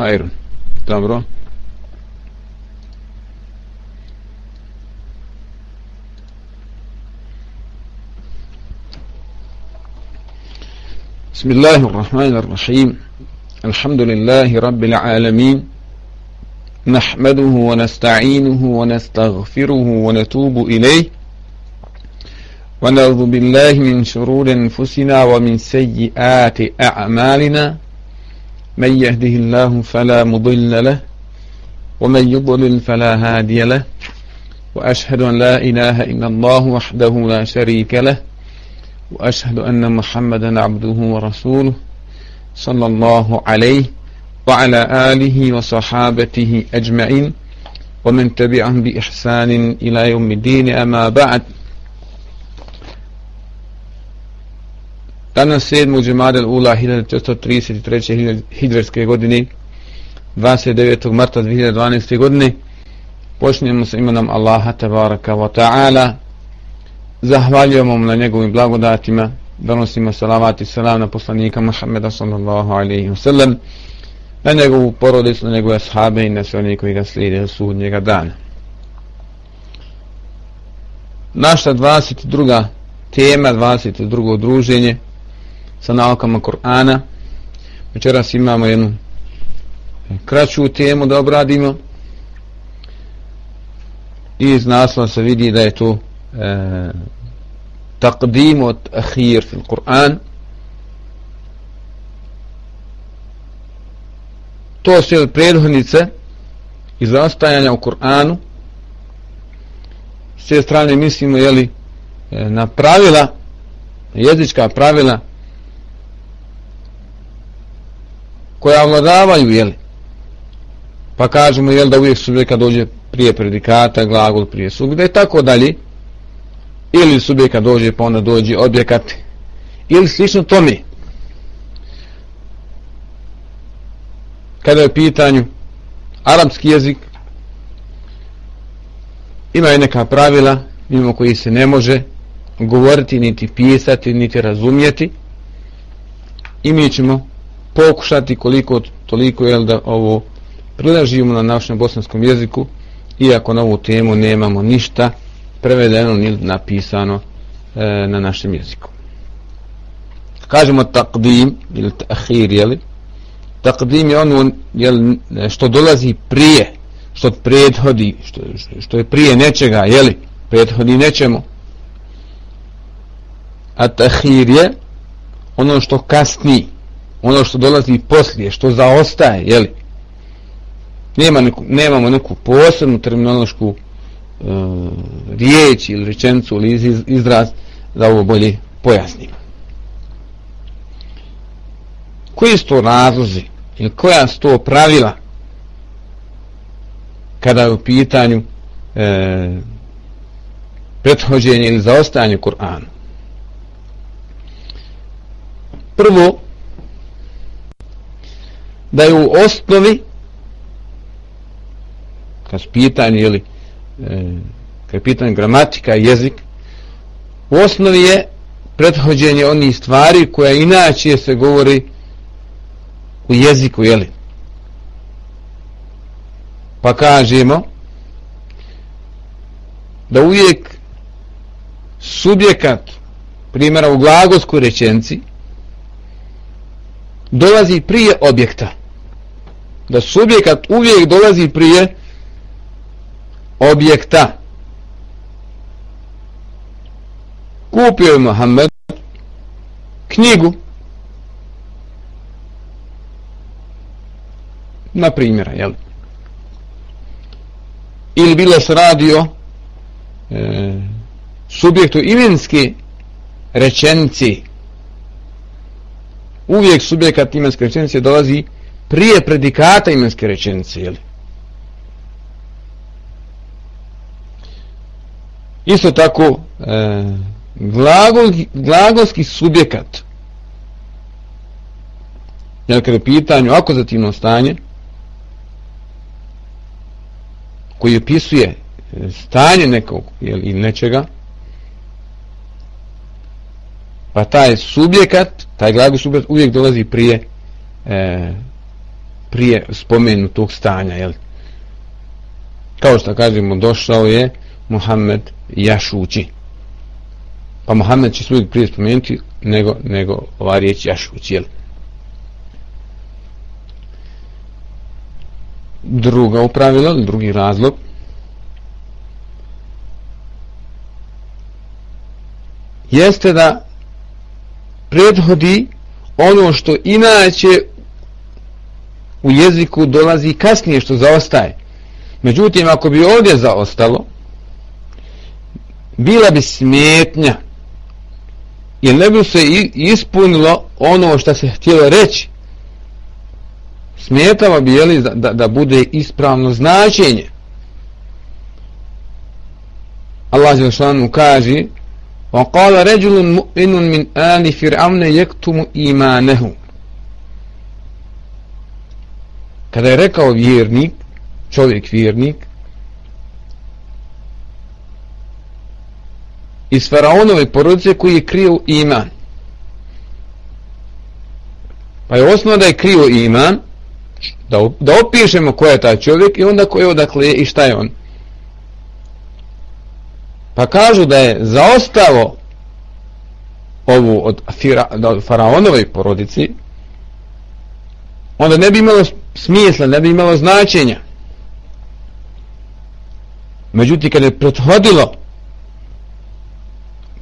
hajrun. Dobro. بسم الله الرحمن الرحيم الحمد لله رب العالمين نحمده ونستعينه ونستغفره ونتوب إليه ونعوذ بالله من شرور أنفسنا ومن سيئات أعمالنا من يهده الله فلا مضل له ومن يضلل فلا هادي له وأشهد أن لا إله إلا الله وحده لا شريك له وأشهد أن محمدا عبده ورسوله صلى الله عليه وعلى آله وصحابته أجمعين ومن تبعهم بإحسان إلى يوم الدين أما بعد. Danas 7. džemadel ula 1433. hidverske godine 29. marta 2012. godine počnemo sa imenom Allaha tabaraka wa ta'ala zahvaljujemo mu na njegovim blagodatima donosimo salavat i salam na poslanika Muhammeda sallallahu alaihi wa sallam na njegovu porodicu, na njegove sahabe i na sve oni koji ga slijede sudnjega dana naša 22. tema 22. druženje sa naukama Kur'ana. Večeras imamo jednu kraću temu da obradimo. I iz naslova se vidi da je to e, takdim od ahir fil Kur'an. To su prethodnice iz zaostajanja u Kur'anu. S te strane mislimo jeli, e, na pravila, jezička pravila koja vladavaju, jeli? Pa kažemo, jel, da uvijek subjeka dođe prije predikata, glagol prije subjeka, i tako dalje. Ili subjeka dođe, pa onda dođe objekat. Ili slično tome. Kada je u pitanju arapski jezik, ima je neka pravila, mimo koji se ne može govoriti, niti pisati, niti razumjeti. I mi ćemo pokušati koliko toliko je da ovo prilažimo na našem bosanskom jeziku iako na ovu temu nemamo ništa prevedeno ni napisano e, na našem jeziku. Kažemo takdim ili tahir jeli takdim je ono jel, što dolazi prije što prethodi što, što je prije nečega jeli prethodi nečemu. A tahir je ono što kasni ono što dolazi poslije, što zaostaje, jeli? Nema neku, nemamo neku posebnu terminološku e, riječ ili rečenicu ili iz, izraz da ovo bolje pojasnimo. Koji su to razlozi ili koja su to pravila kada je u pitanju e, prethođenje ili zaostajanje Kur'anu? Prvo, da je u osnovi kad pitanje ili e, kad pitanje gramatika i jezik u osnovi je prethođenje onih stvari koja inače se govori u jeziku jeli pa kažemo da uvijek subjekat primjera u glagolskoj rečenci dolazi prije objekta da subjekat uvijek dolazi prije objekta. Kupio je Mohamed knjigu na primjera, jel? Ili bilo se radio e, subjektu imenske rečenici. uvijek subjekat imenske rečenice dolazi prije prije predikata imenske rečenice, jel? Isto tako, e, glagol, glagolski subjekat, jel, kada je pitanju akuzativno stanje, koji opisuje e, stanje nekog jel, ili nečega, pa taj subjekat, taj glagol subjekat uvijek dolazi prije e, prije spomenutog stanja jel? kao što kažemo došao je Muhammed Jašući pa Muhammed će se uvijek prije spomenuti nego, nego ova riječ Jašući jel? druga upravila drugi razlog jeste da prethodi ono što inače u jeziku dolazi kasnije što zaostaje. Međutim, ako bi ovdje zaostalo, bila bi smetnja jer ne bi se ispunilo ono što se htjelo reći. Smetalo bi jeli, da, da, da bude ispravno značenje. Allah Želšanu kaže وقال رجل مؤمن من آل فرعون يكتم إيمانه kada je rekao vjernik čovjek vjernik iz faraonove porodice koji je krio iman. Pa je osnovno da je krio iman da, da opišemo ko je taj čovjek i onda ko je odakle i šta je on. Pa kažu da je zaostalo ovu od, fira, od faraonove porodici onda ne bi imalo smisla, ne bi imalo značenja. Međutim kad je prethodilo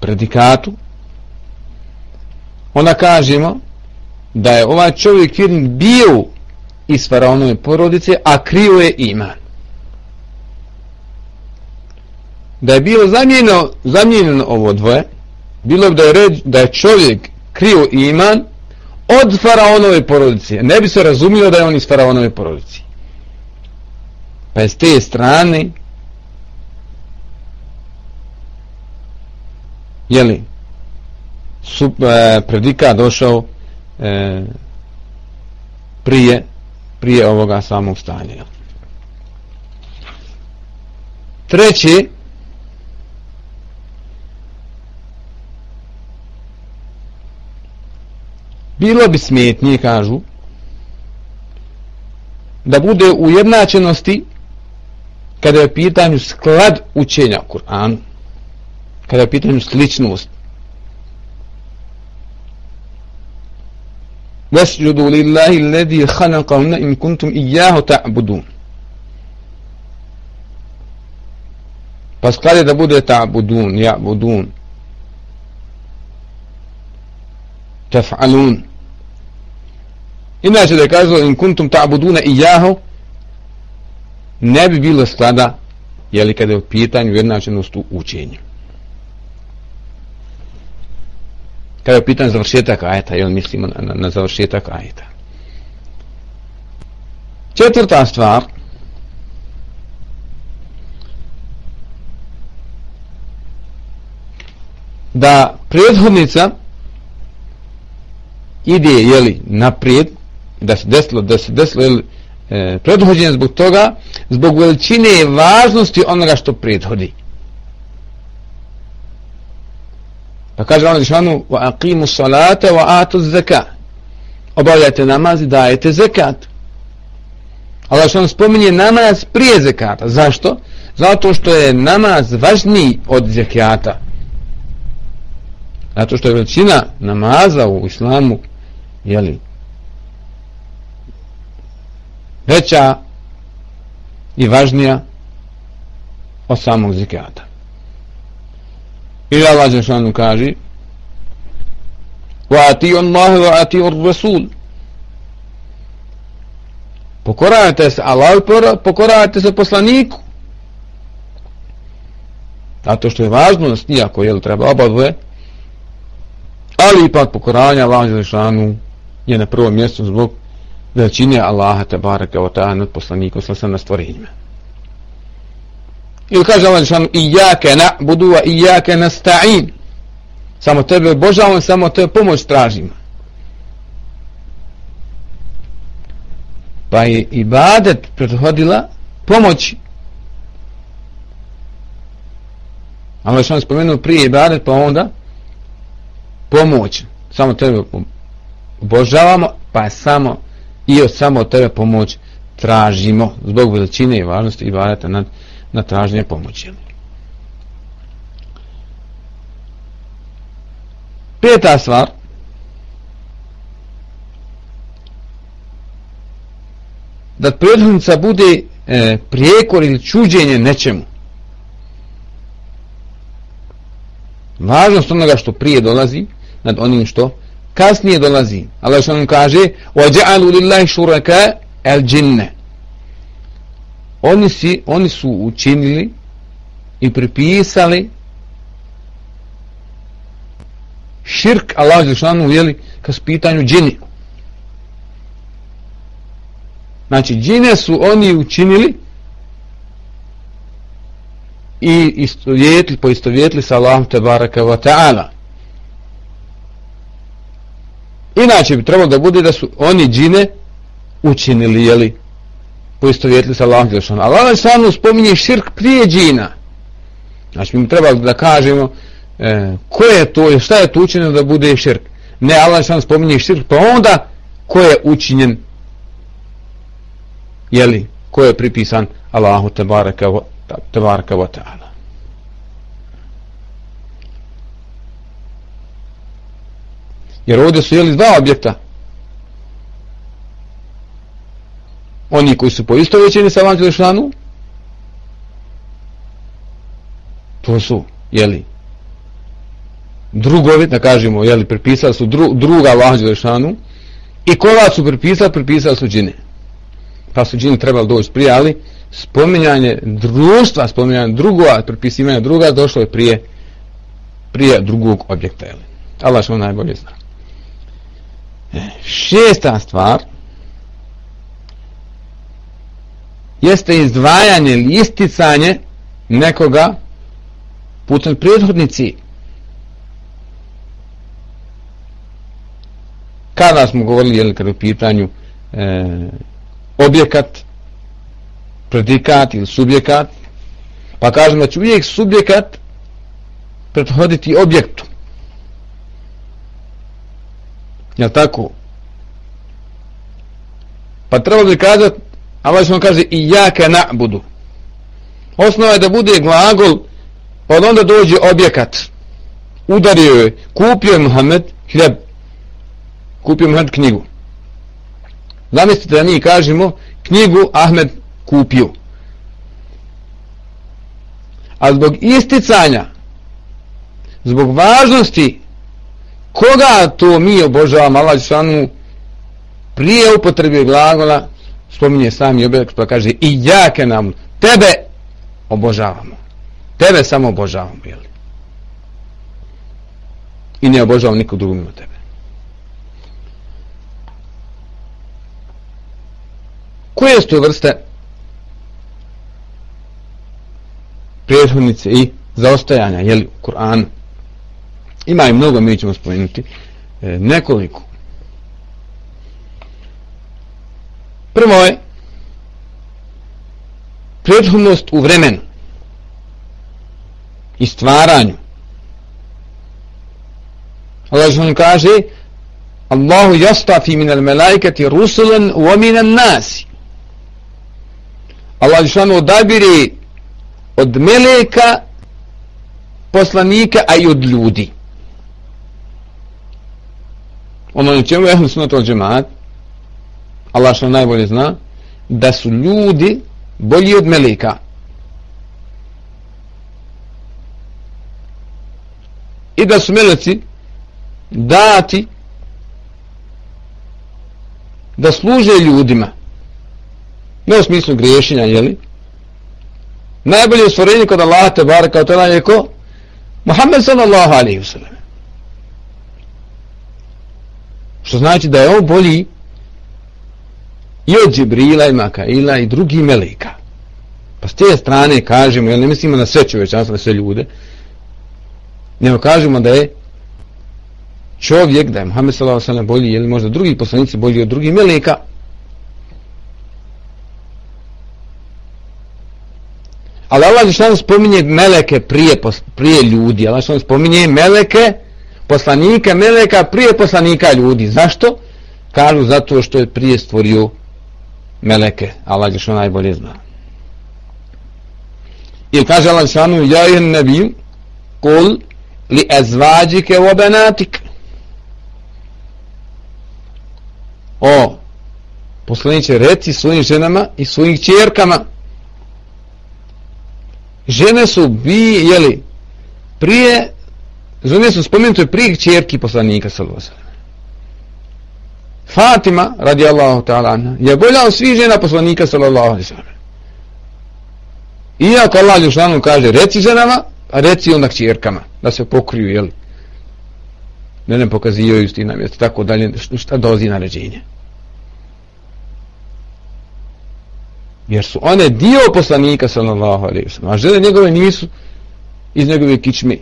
predikatu onda kažemo da je ovaj čovjek bio iz faraonove porodice a krio je iman. Da je bilo zamijenjeno, zamijenjeno ovo dvoje, bilo bi da je, red, da je čovjek krio iman od faraonove porodice. Ne bi se razumio da je on iz faraonove porodice. Pa je s te strane jeli su, e, predika došao e, prije prije ovoga samog stanja. Treći bilo bi smetnije, kažu, da bude u kada je pitanju sklad učenja Kur'an, kada je pitanju sličnost. Vesjudu lillahi ledi khanaqavna in kuntum ijahu ta'budun. Pa sklad je da bude ta'budun, ja'budun. Taf'alun. Inače da je kazao in kuntum ta'buduna ijahu ne bi bilo sklada jeli kada je u pitanju jednačenost u učenju. Kada je u pitanju završetak ajeta, jel mislimo na, na, na završetak ajeta. Četvrta stvar da prethodnica ide jeli naprijed da se desilo, da se desilo ili, e, predhođenje zbog toga, zbog veličine i važnosti onoga što prethodi. Pa kaže Allah Žešanu, wa aqimu salata wa atu zaka. Obavljajte namaz i dajete zekat. Allah Žešanu spominje namaz prije zekata. Zašto? Zato što je namaz važniji od zekata. Zato što je veličina namaza u islamu, jeli, veća i važnija od samog zikata. I Allah Žešanu kaže وَاَتِيُ ati وَاَتِيُ wa ati Rasul se Allah pokorajte se poslaniku zato što je važno iako je treba oba ali ipak pokoranja Allah Žešanu je na prvom mjestu zbog veličine Allaha te baraka wa ta'ala nad poslanikom sa na stvorenjima. Ili kaže Allah šanu ijake na'budu wa jake nasta'in. Samo tebe obožavam, samo tebe pomoć tražim. Pa je ibadet prethodila pomoć. Allah Žešanu spomenuo prije ibadet, pa onda pomoć. Samo tebe obožavamo, pa samo i od samo tebe pomoć tražimo zbog veličine i važnosti i varata na, na traženje pomoći. Peta stvar da prethodnica bude e, prijekor ili čuđenje nečemu. Važnost onoga što prije dolazi nad onim što kasnije dolazi. Allah što nam kaže وَجَعَلُوا لِلَّهِ شُرَكَ الْجِنَّ oni, si, oni su učinili i pripisali širk Allah Žešanu uvijeli ka pitanju džini. Znači, džine su oni učinili i istovjetli, poistovjetli sa Allahom te baraka wa ta'ala. Inače bi trebalo da bude da su oni džine učinili, jeli, poistovjetili sa Allahom Đelešanu. baraka Allah Đelešanu spominje širk prije džina. Znači, mi treba da kažemo e, ko je to, šta je to učinjeno da bude širk. Ne, Allah Đelešanu spominje širk, pa onda ko je učinjen jeli, ko je pripisan Allahu tebaraka wa, tebaraka wa ta'ala. Jer ovdje su jeli dva objekta. Oni koji su poistovećeni sa vanđu lešanu, to su, jeli, drugovi, da kažemo, jeli, prepisali su dru, druga vanđu lešanu, i koga su prepisali, prepisali su džine pa su džini trebali doći prije, ali spominjanje društva, spominjanje drugova, prepisivanje druga, došlo je prije prije drugog objekta. jeli. Allah što najbolje zna. E, Šesta stvar jeste izdvajanje ili isticanje nekoga putem prethodnici. Kada smo govorili, jel, kada u pitanju e, objekat, predikat ili subjekat, pa kažemo da će uvijek subjekat prethoditi objektu. Jel tako? Pa treba bi kazati, Allah što kaže i jake na'budu. Osnova je da bude glagol, pa od onda dođe objekat. Udario je, kupio je Muhammed hljeb, kupio je Muhammed knjigu. Zamislite da mi kažemo knjigu Ahmed kupio. A zbog isticanja, zbog važnosti, koga to mi obožavamo, Allah Žešanu prije upotrebe glagola, spominje sami objekt, pa kaže i jake nam, tebe obožavamo. Tebe samo obožavamo, jel? I ne obožavamo nikog drugog mimo tebe. koje su to vrste prethodnice i zaostajanja jeli, u Kur'anu ima i mnogo mi ćemo spomenuti e, nekoliko. Prvo je prethodnost u vremenu i stvaranju. Allah što kaže Allahu jastafi minal melaikati rusulan wa minal nasi. Allah Žešanu odabiri od meleka poslanika, a i od ljudi. Ono na čemu je ehli sunat al džemat, Allah što najbolje zna, da su ljudi bolji od meleka. I da su meleci dati da služe ljudima ne u smislu griješenja, jeli? Najbolje stvorenje kod Allaha te baraka od je ko? Muhammed sallallahu alaihi wasallam. Što znači da je on bolji i od Džibrila i Makaila i drugih melika. Pa s te strane kažemo, ja ne mislimo na sve čovečanstvo, na sve ljude, nego kažemo da je čovjek, da je Muhammed sallallahu bolji, ili možda drugi poslanici bolji od drugih melika, Ali Allah Žešan spominje meleke prije, prije ljudi. Allah Žešan spominje meleke, poslanika, meleka prije poslanika ljudi. Zašto? kažu zato što je prije stvorio meleke Allah je što najbolje zna ili kaže Allah šanu ja je nebi kul li ezvađike u obenatik o poslaniće reci svojim ženama i svojim čerkama žene su bi jeli prije žene su spomenute prije čerki poslanika sallallahu Fatima radijallahu ta'ala je bolja od svih žena poslanika sallallahu alaihi sallam iako Allah Ljušanu kaže reci ženama a reci onda čerkama da se pokriju jel? ne ne pokazivaju s tim tako dalje šta dozi naređenje. Jer su one dio poslanika sallallahu alaihi sallam a žene njegove nisu iz njegove kičme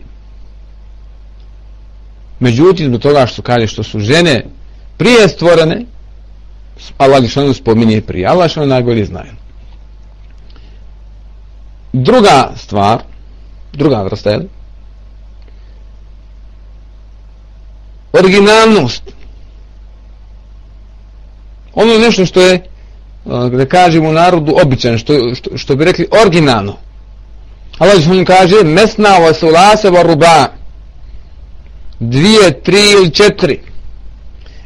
međutim zbog toga što kaže što su žene prije stvorene Allah li spominje prije. Allah što najbolje znaju druga stvar druga vrsta je originalnost. Ono nešto što je eh, da kažemo u narodu običan, što, što, što bi rekli originalno. Allah što kaže, mesna vasulase wa ruba, dvije, tri ili četiri.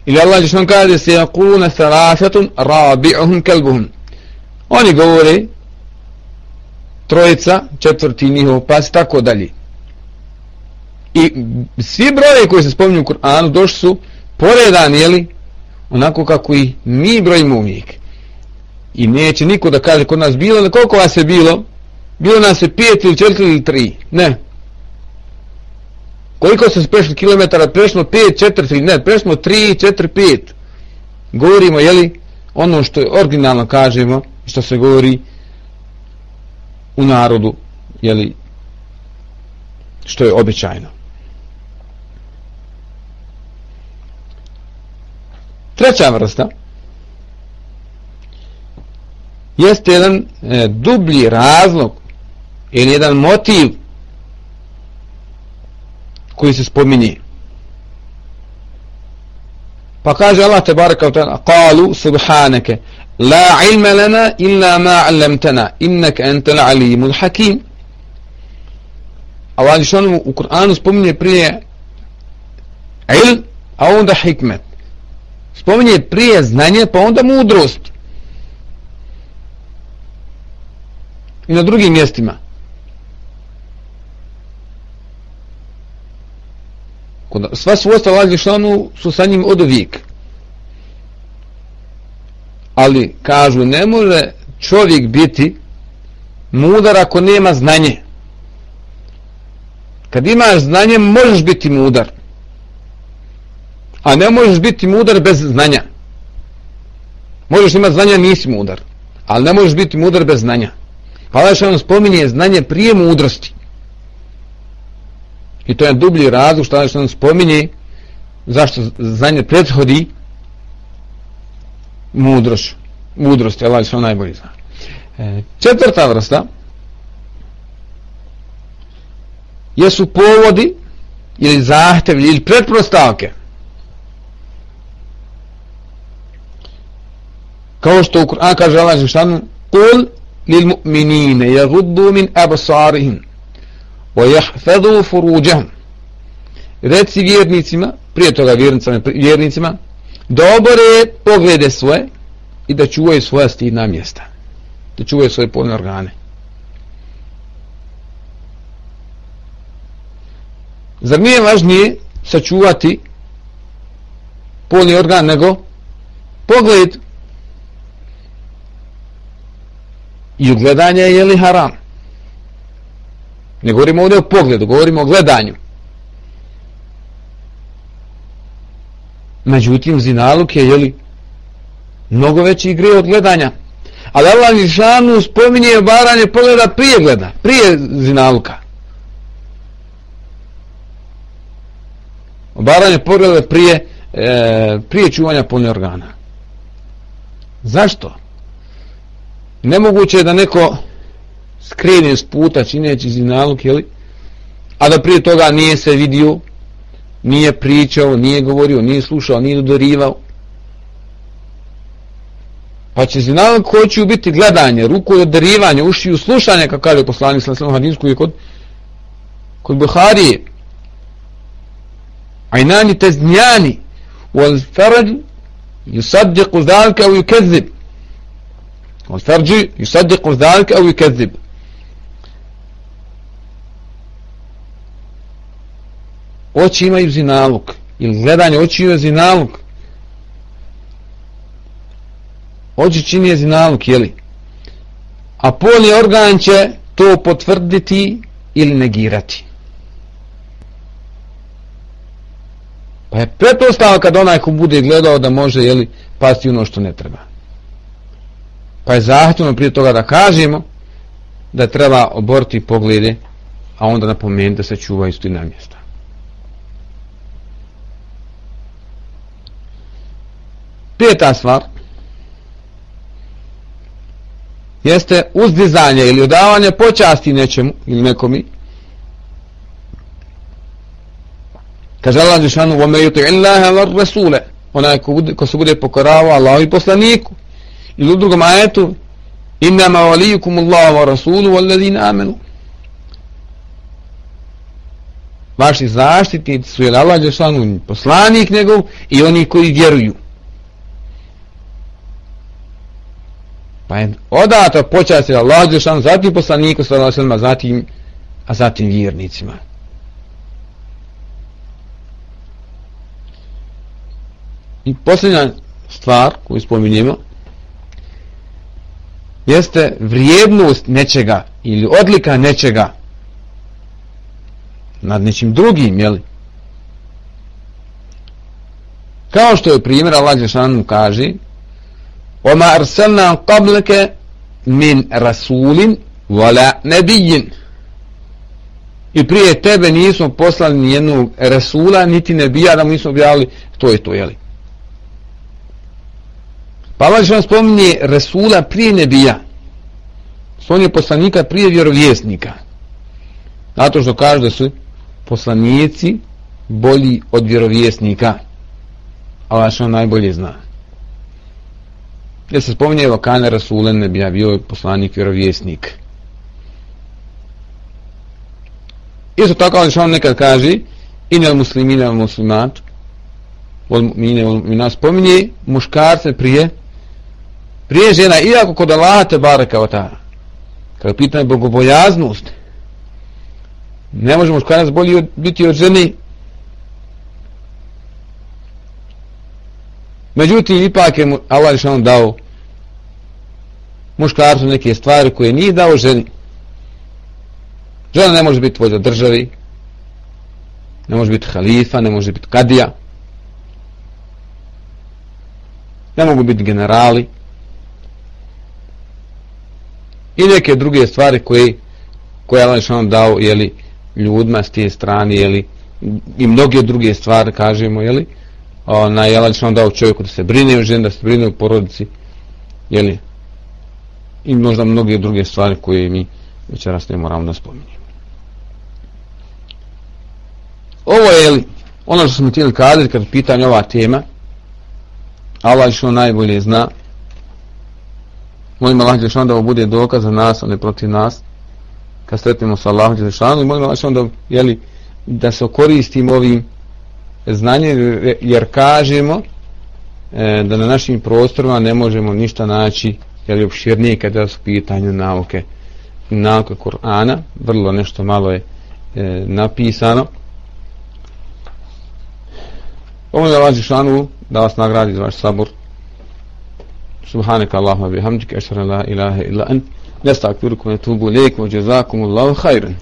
Ili Allah Žešan kaže, se jakuluna salasetun rabi'uhum kelbuhum. Oni govore, trojica, četvrti njihov pas, tako dalje. I svi broje koji se spominju u Kur'anu došli su poredani, jeli, onako kako i mi brojimo uvijek i neće niko da kaže kod nas bilo, koliko vas je bilo? Bilo nas je pet ili četiri ili tri? Ne koliko se prešlo kilometara, prešlo 5, 4, 3, ne, prešlo 3, 4, 5. Govorimo, jeli, ono što je originalno kažemo, što se govori u narodu, jeli, što je običajno. Treća vrsta jeste jedan e, dublji razlog ili jedan motiv koji se spominje. Pa kaže Allah te baraka u ta'ala Kalu subhaneke La ilma lana illa ma allamtana innaka anta alimul hakim. Allah Žešanu u Kur'anu spominje prije il, a onda hikmet. Spominje prije znanje, pa onda mudrost. i na drugim mjestima. Sva svojstva Allah Đelešanu su sa njim od uvijek. Ali, kažu, ne može čovjek biti mudar ako nema znanje. Kad imaš znanje, možeš biti mudar. A ne možeš biti mudar bez znanja. Možeš imati znanja, nisi mudar. Ali ne možeš biti mudar bez znanja. Pa Allah Đelešanu spominje znanje prije mudrosti. I to je dublji razlog što nam spominje zašto znanje prethodi mudroš. Mudrost je Allah što najbolji zna. E, četvrta vrsta jesu povodi ili zahtevi ili pretprostavke. Kao što u Kur'an kaže Allah što kul lil mu'minine jagudu min abasarihim ويحفظوا فروجهم reci vjernicima, prije toga vjernicima, vjernicima da obore poglede svoje i da čuvaju svoja stidna mjesta. Da čuvaju svoje polne organe. Zar nije važnije sačuvati polni organ nego pogled i ugledanje je li haram Ne govorimo ovdje o pogledu govorimo o gledanju. Međutim zinaluk je jeli mnogo veći igre od gledanja. Ali Allah Nišanu spominje baranje pogleda prije gleda prije zinaluka. Baranje pogleda prije e, prije čuvanja polne organa. Zašto? nemoguće je da neko skrene s puta čineći zinaluk, jeli? a da prije toga nije se vidio, nije pričao, nije govorio, nije slušao, nije dodorivao. Pa će zinalog hoću biti gledanje, ruku i odarivanje, uši u slušanje, kako kaže poslanik sa svom hadinsku i kod, kod Buharije. Ajnani teznjani, wal farad yusaddiqu zalika au yukezib. Wal farji yusaddiqu zalika au yukezib. Oči imaju zinaluk ili gledanje oči imaju zinaluk Oči čini je zinaluk jeli? A polni organ će to potvrditi ili negirati. Pa je pretostava kad onaj ko bude gledao da može jeli, pasti ono što ne treba. Pa je zahtjevno prije toga da kažemo da treba oboriti poglede, a onda napomenuti da se čuva isto na mjesta. Peta stvar. Jeste uzdizanje ili odavanje počasti nečemu ili nekomi. Kaže Allah Žešanu wa mejuti illaha var rasule onaj ko, bude, ko se bude pokoravao Allahu i poslaniku. Ili u drugom ajetu innama valijukum Allah wa rasulu wal amenu vaši zaštitnici su je Allah Žešanu poslanik njegov i oni koji vjeruju. Pa je odato počasti Allah Žešanu ono, zatim poslaniku sallallahu zatim a zatim vjernicima I posljednja stvar koju spominjemo jeste vrijednost nečega ili odlika nečega nad nečim drugim, jeli? Kao što je primjer Allah Žešanu kaže وما أرسلنا قبلك من رسول ولا نبي i prije tebe nismo poslali ni jednog rasula niti nebija da mu nismo objavili to je to, jeli? Pa Allah vam spominje Resula prije nebija. Spominje poslanika prije vjerovjesnika. Zato što kaže da su poslanici bolji od vjerovjesnika. Allah što najbolje zna gdje se spominje Evokane Rasulen nebija, bio je poslanik vjerovjesnik. Isto tako Allah što nekad kaže inel muslimina muslimat Mine mu'mina spominje muškarce prije prije žena, iako kod Allaha te baraka o ta, kada pitanje bogobojaznost, ne možemo muškarac bolji od, biti od žene međutim, ipak je Allah Žešanu dao muškarcu neke stvari koje nije dao ženi. Žena ne može biti vođa državi, ne može biti halifa, ne može biti kadija, ne mogu biti generali, i neke druge stvari koje koje Allah Žešanu dao jeli, ljudima s tije strane jeli, i mnoge druge stvari kažemo jeli, na Allah što dao čovjeku da se brine o ženi da se brine o porodici jeli, i možda mnoge druge stvari koje mi večeras ne moramo da spominjemo. Ovo je jeli, ono što smo htjeli kazati kad pitanje ova tema Allah što najbolje zna. Molim Allah Đelešanu da ovo bude dokaz za nas, a ne protiv nas, kad sretnemo sa Allahom Đelešanu, i molim Allah da, jeli, da se koristimo ovim znanjem, jer kažemo e, da na našim prostorima ne možemo ništa naći, jeli, opširnije kada su pitanju nauke, nauke Kur'ana, vrlo nešto malo je e, napisano. Ovo je Allah Đelešanu da vas nagradi za vaš sabor, سبحانك اللهم وبحمدك أشهد أن لا إله إلا أنت نستغفرك ونتوب إليك وجزاكم الله خيرا